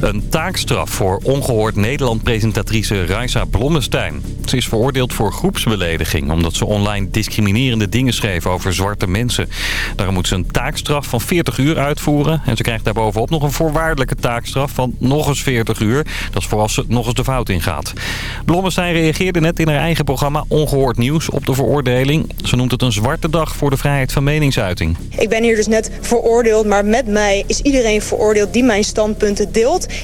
Een taakstraf voor ongehoord Nederland-presentatrice Raisa Blommestein. Ze is veroordeeld voor groepsbelediging... omdat ze online discriminerende dingen schreef over zwarte mensen. Daarom moet ze een taakstraf van 40 uur uitvoeren. En ze krijgt daarbovenop nog een voorwaardelijke taakstraf van nog eens 40 uur. Dat is voor als ze nog eens de fout ingaat. Blommestein reageerde net in haar eigen programma Ongehoord Nieuws op de veroordeling. Ze noemt het een zwarte dag voor de vrijheid van meningsuiting. Ik ben hier dus net veroordeeld, maar met mij is iedereen veroordeeld die mijn standpunten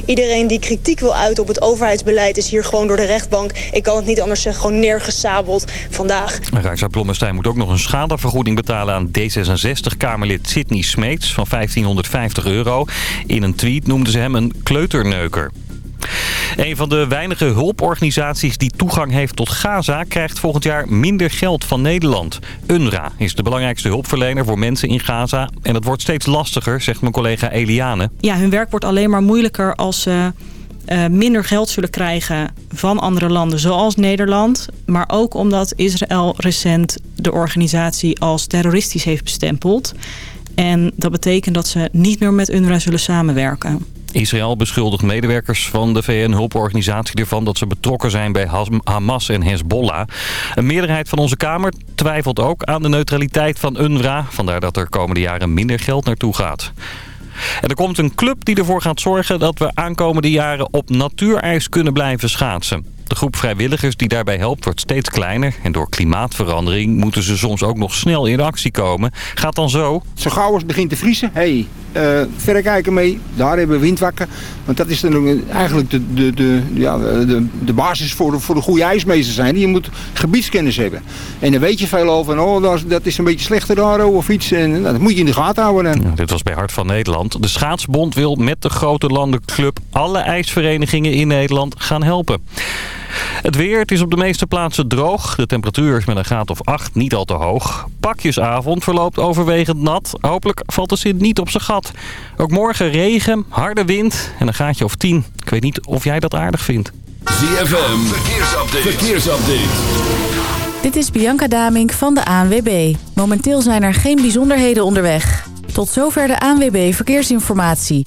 Iedereen die kritiek wil uiten op het overheidsbeleid is hier gewoon door de rechtbank. Ik kan het niet anders zeggen, gewoon neergesabeld vandaag. Raisa Blommestein moet ook nog een schadevergoeding betalen aan D66-Kamerlid Sidney Smeets van 1550 euro. In een tweet noemde ze hem een kleuterneuker. Een van de weinige hulporganisaties die toegang heeft tot Gaza... krijgt volgend jaar minder geld van Nederland. UNRWA is de belangrijkste hulpverlener voor mensen in Gaza. En dat wordt steeds lastiger, zegt mijn collega Eliane. Ja, hun werk wordt alleen maar moeilijker als ze... Uh, minder geld zullen krijgen van andere landen zoals Nederland. Maar ook omdat Israël recent de organisatie als terroristisch heeft bestempeld. En dat betekent dat ze niet meer met UNRWA zullen samenwerken. Israël beschuldigt medewerkers van de VN-hulporganisatie ervan dat ze betrokken zijn bij Hamas en Hezbollah. Een meerderheid van onze Kamer twijfelt ook aan de neutraliteit van UNRWA. Vandaar dat er komende jaren minder geld naartoe gaat. En er komt een club die ervoor gaat zorgen dat we aankomende jaren op natuurijs kunnen blijven schaatsen. De groep vrijwilligers die daarbij helpt wordt steeds kleiner. En door klimaatverandering moeten ze soms ook nog snel in actie komen. Gaat dan zo. Zo gauw als het begint te vriezen, hey, uh, verrekijken mee. Daar hebben we windwakken. Want dat is dan eigenlijk de, de, de, ja, de, de basis voor de, voor de goede ijsmeester zijn. Je moet gebiedskennis hebben. En dan weet je veel over. Oh, dat, is een beetje slechter daar of iets. En nou, dat moet je in de gaten houden. Ja, dit was bij Hart van Nederland. De Schaatsbond wil met de grote landenclub alle ijsverenigingen in Nederland gaan helpen. Het weer, het is op de meeste plaatsen droog. De temperatuur is met een graad of 8 niet al te hoog. Pakjesavond verloopt overwegend nat. Hopelijk valt de zin niet op zijn gat. Ook morgen regen, harde wind en een gaatje of 10. Ik weet niet of jij dat aardig vindt. ZFM, verkeersupdate. verkeersupdate. Dit is Bianca Damink van de ANWB. Momenteel zijn er geen bijzonderheden onderweg. Tot zover de ANWB Verkeersinformatie.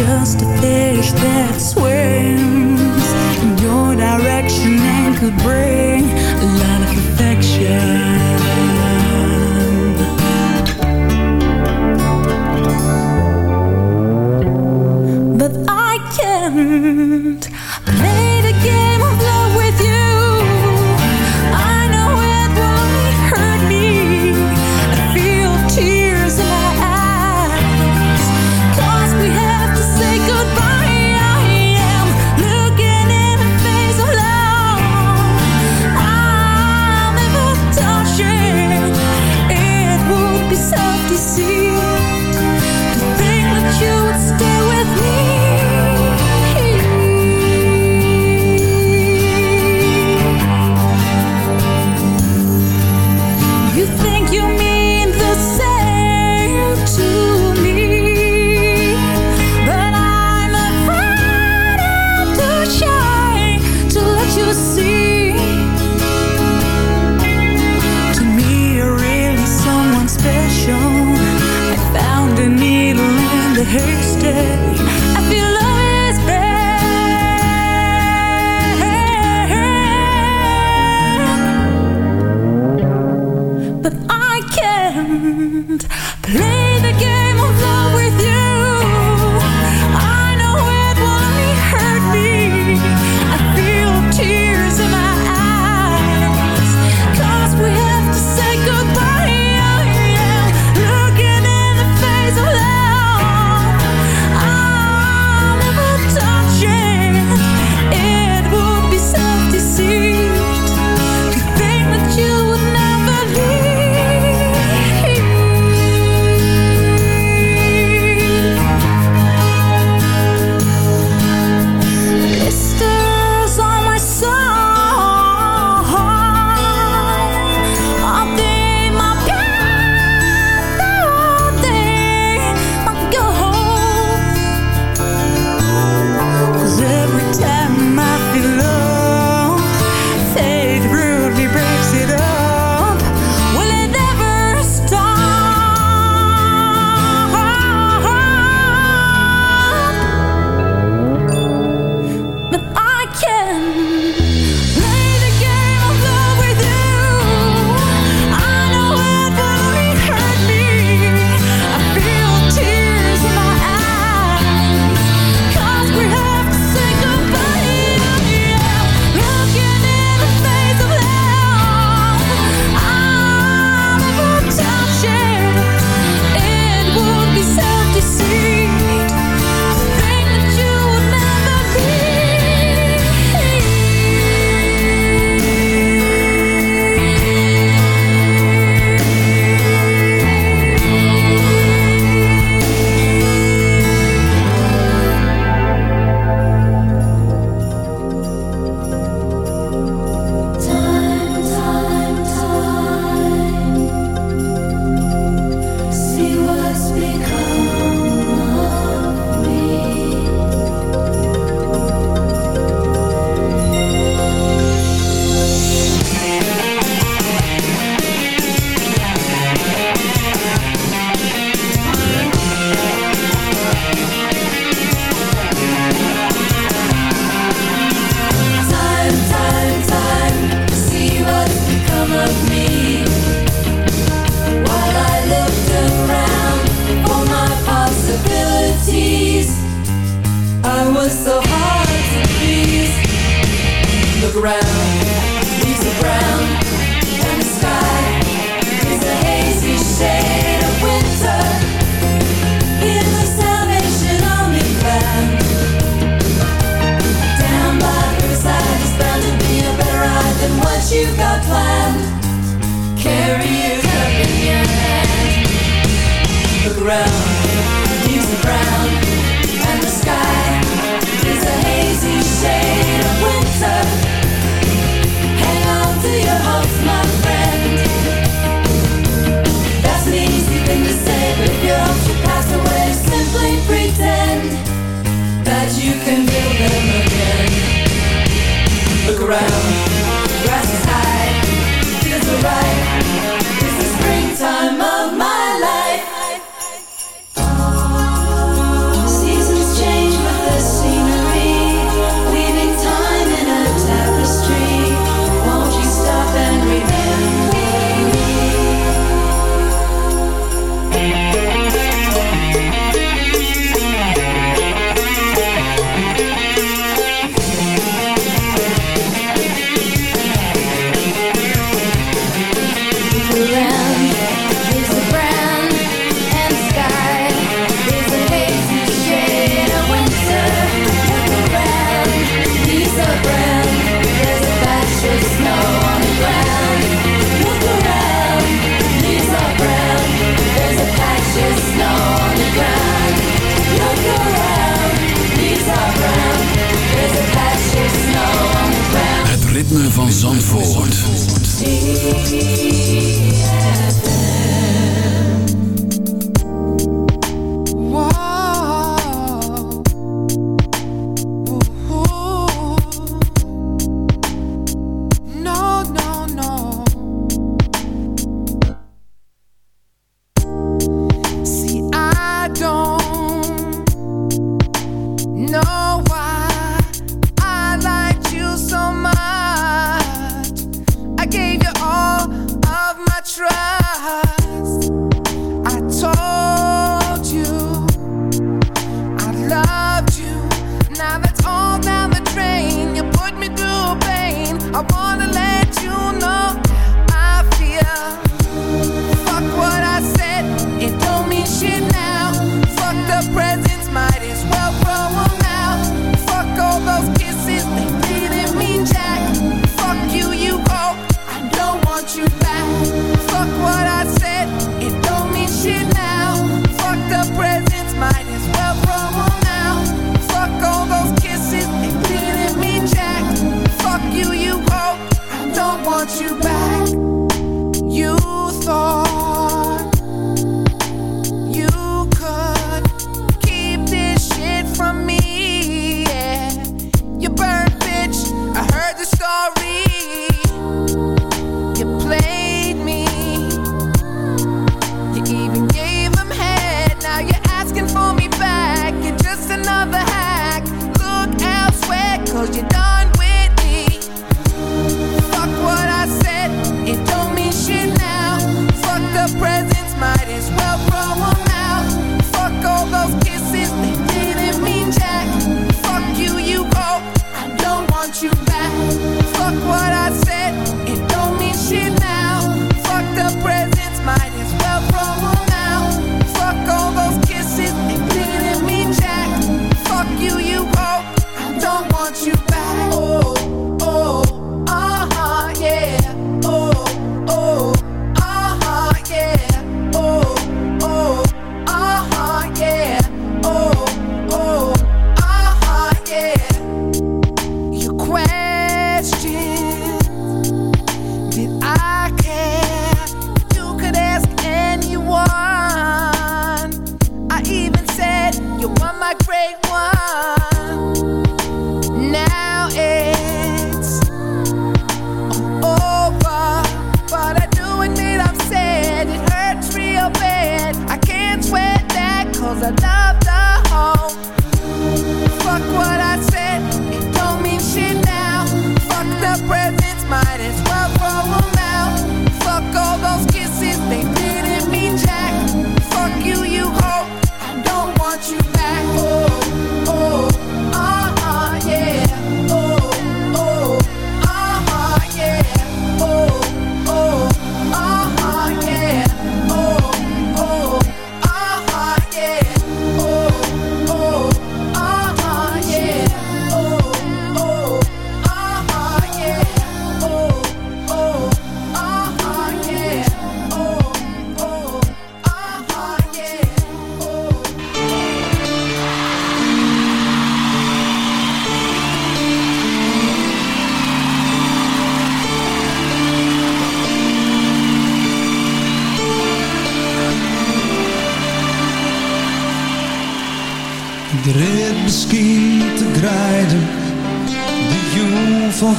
Just a fish that swims in your direction and could bring a lot of affection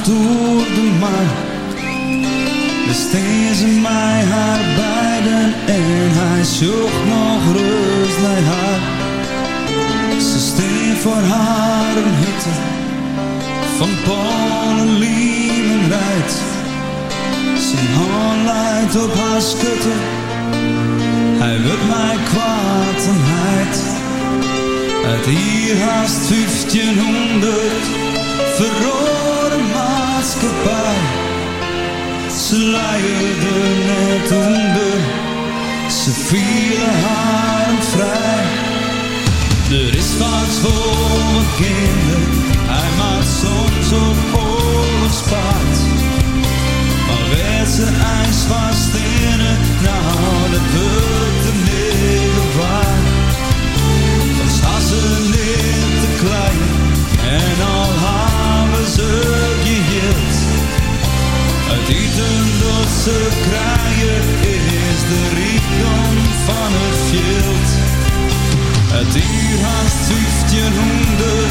door de maan. Ze mij haar beiden en hij zocht nog rust naar haar. Ze steen voor haar een hutte van Polen, lieven rijdt. Zijn hand leidt op haar schutte, hij wil mij kwaad en heid. Het hier haast 1500 verrode maatschappij. Ze leiden net onder, ze vielen haar vrij. Er is wat voor kinderen, hij maakt soms op oorlogspaard. Maar werd ze ijs vast in het, nou dat wordt de negen waard. Dan ze niet te klein en al hebben ze eten ze krijgen is de rijkdom van het veld. Het uur haast 1500,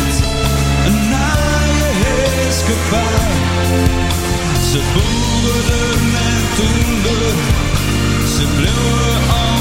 een naaie heerskepaar. Ze boerden en toender, ze bleven altijd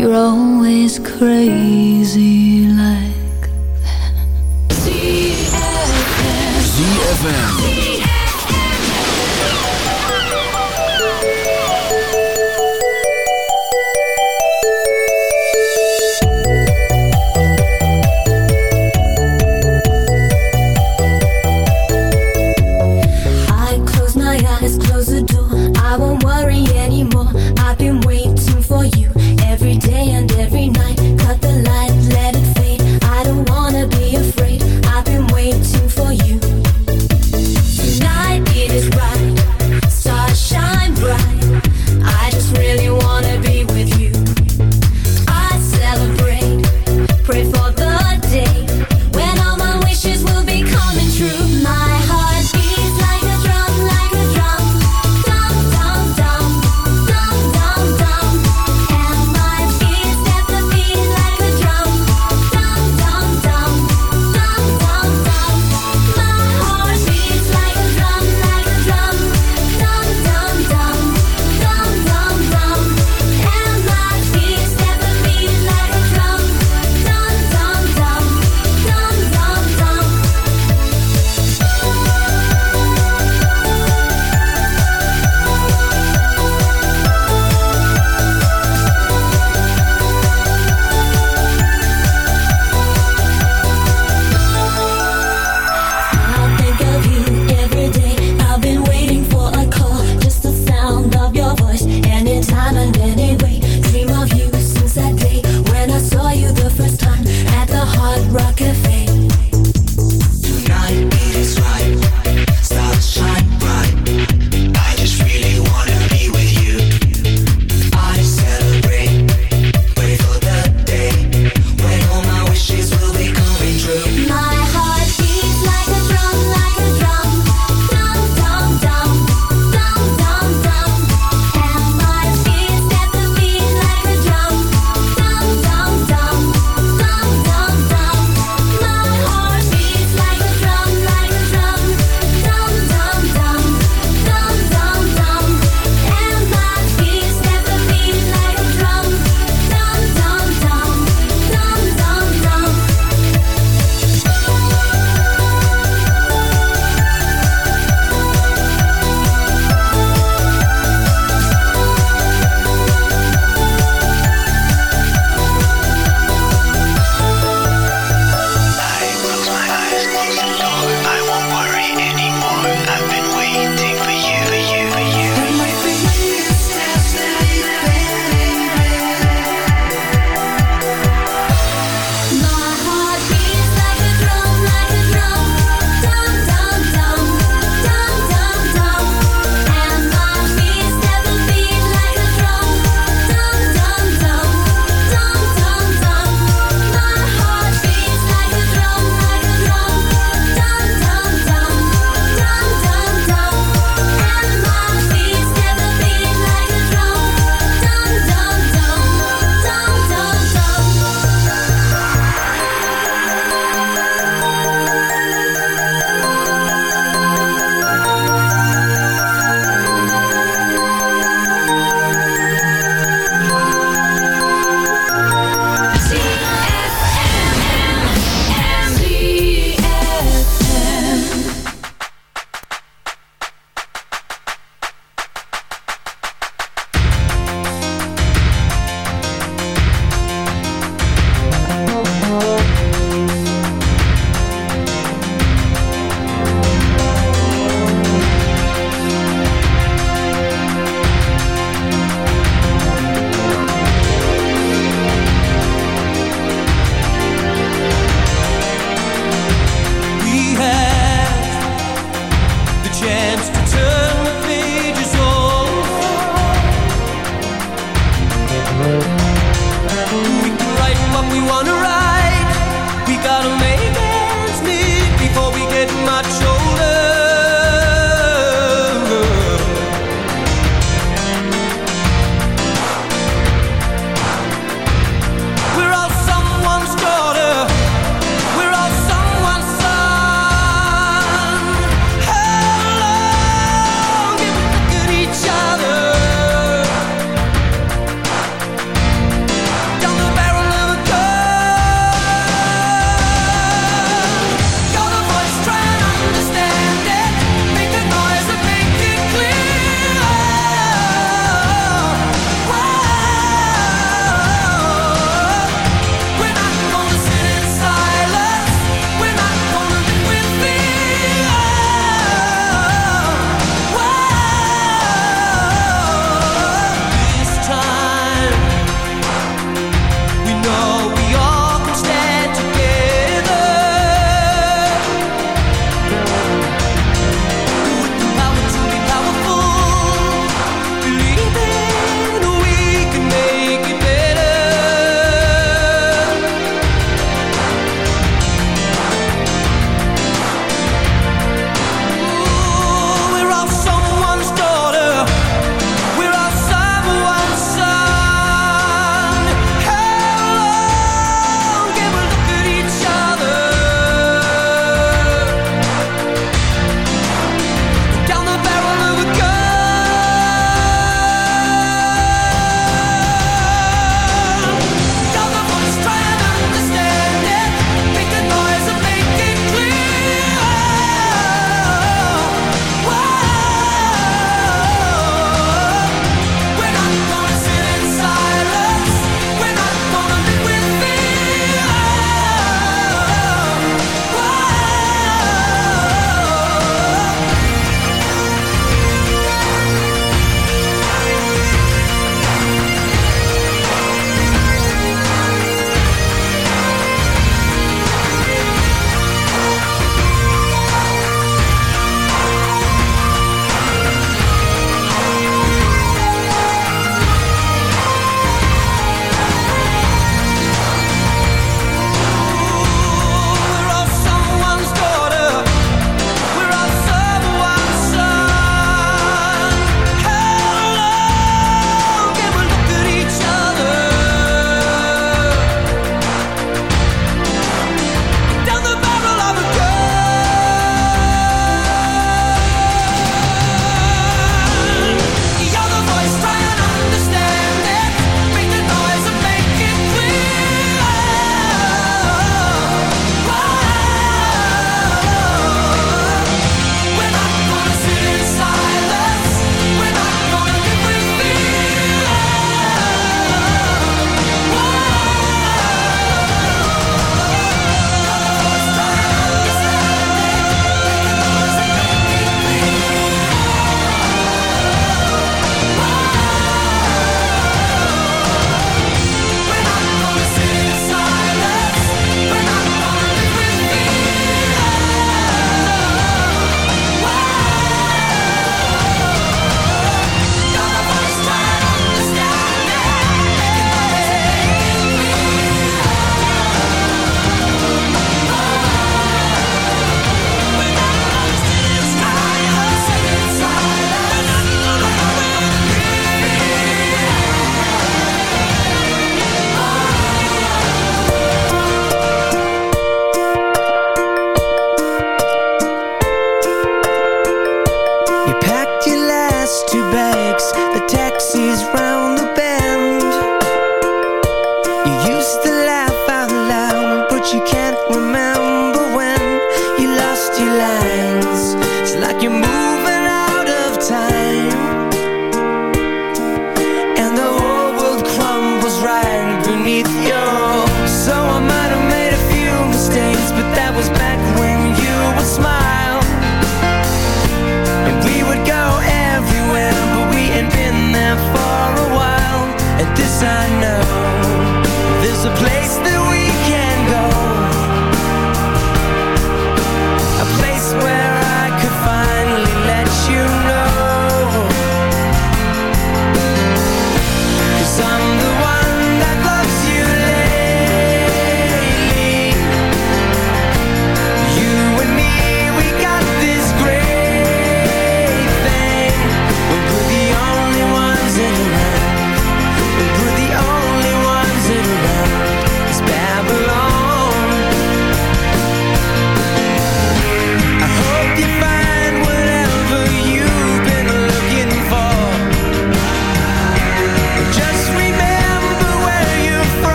You're always crazy like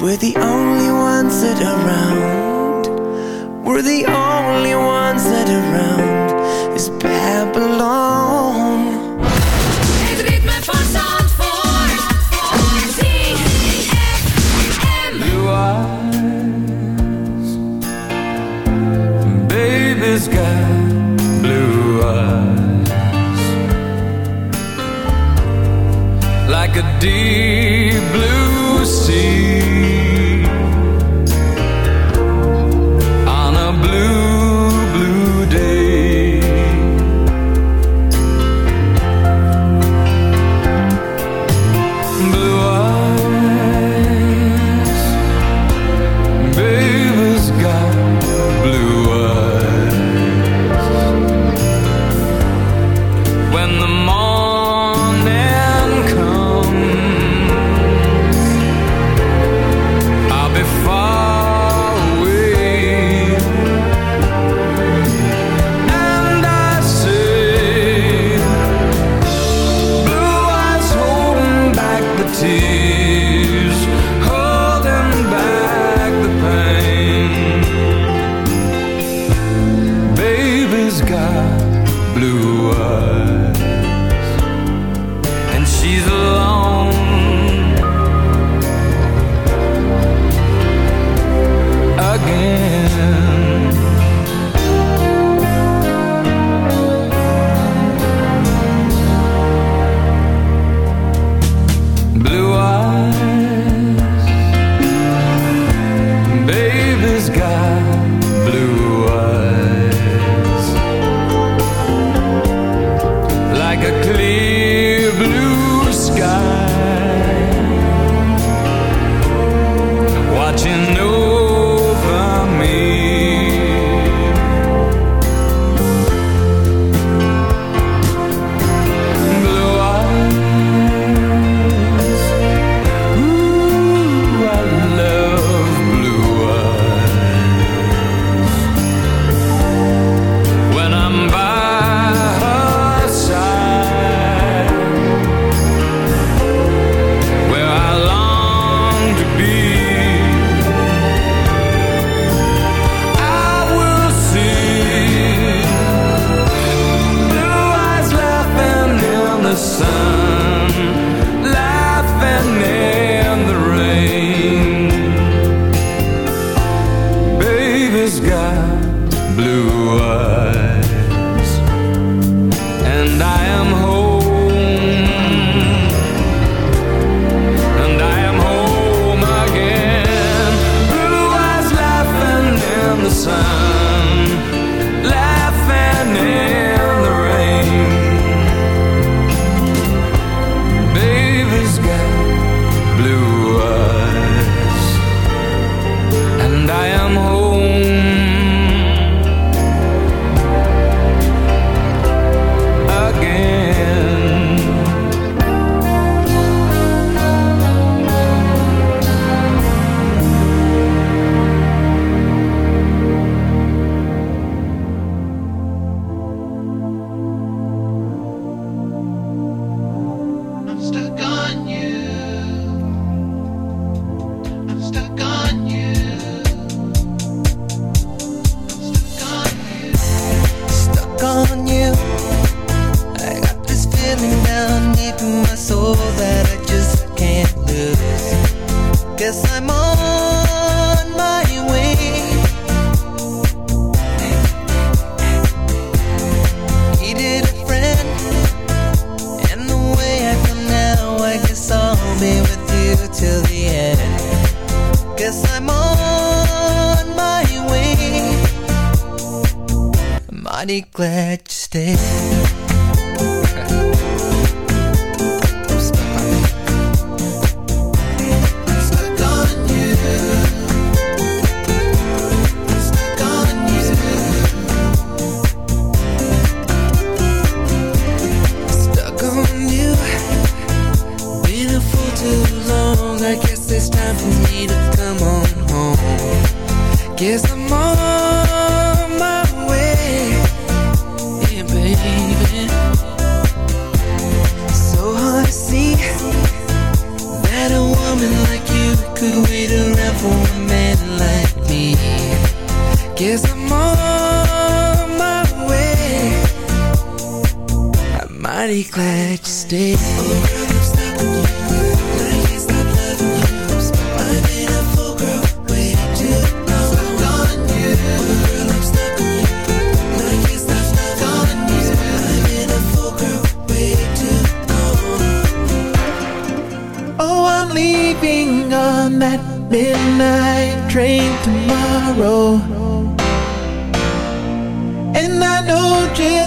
We're the only ones that are around. We're the only ones that are around. This Babylon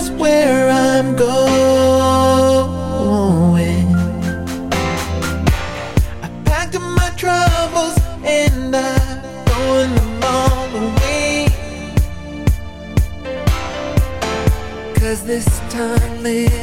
that's where I'm going. I packed up my troubles and I'm throwing them all away. Cause this time is